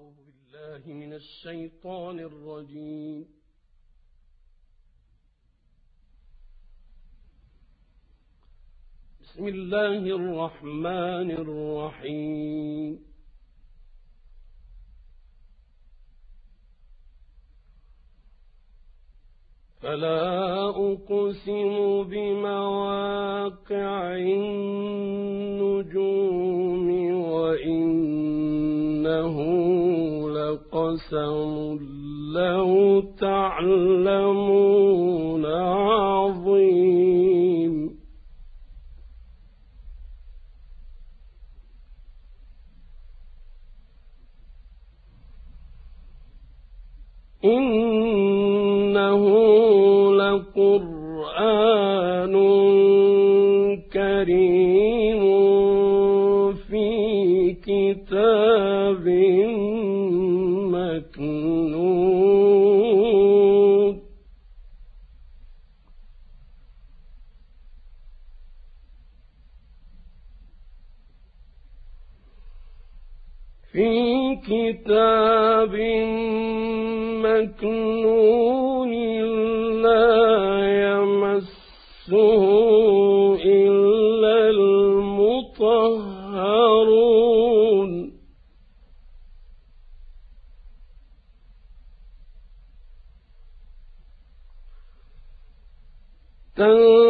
أعوذ بالله من الشيطان الرجيم. بسم الله الرحمن الرحيم. فلا أقسم بمواقع لقسم لو تعلمون عظيم. إنه قرآن كريم في كتاب في كتاب مكنون لا إلا المطهرون. تنزيل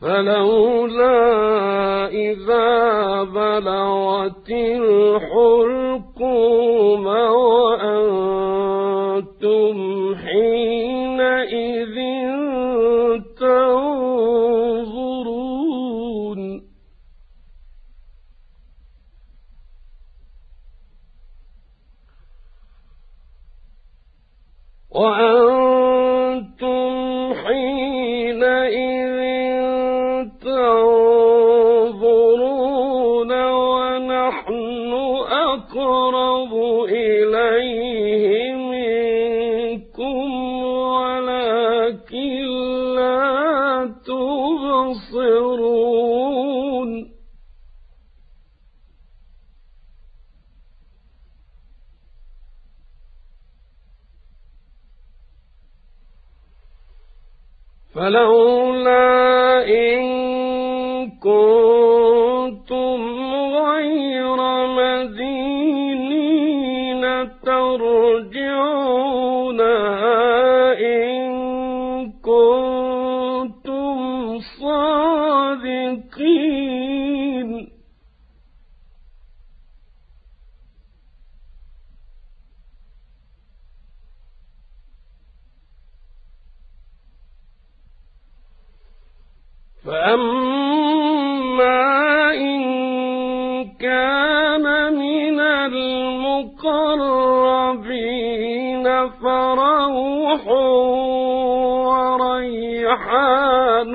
فلولا إذا بلغت الحلقوم وأنتم حينئذ تنظرون. وأنتم فلولا إن كنتم غير مدينين ترجعونها فأما إن كان من المقربين فروح وريحان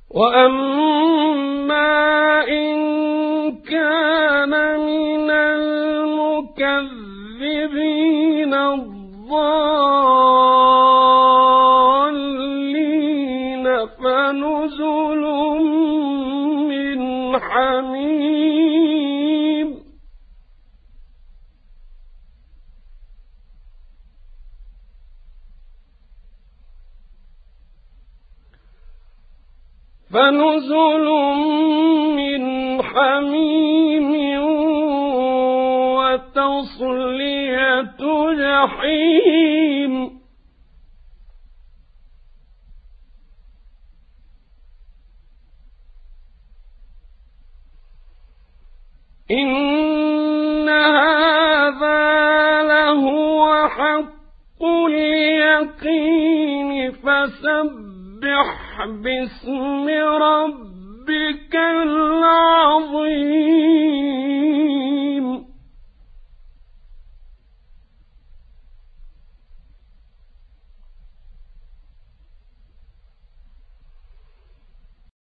وأما إن كان من المكذبين الضالين فنزل من حميم فنزل من حميم وتصلية جحيم. إن هذا لهو حق اليقين فسبح باسم ربك العظيم.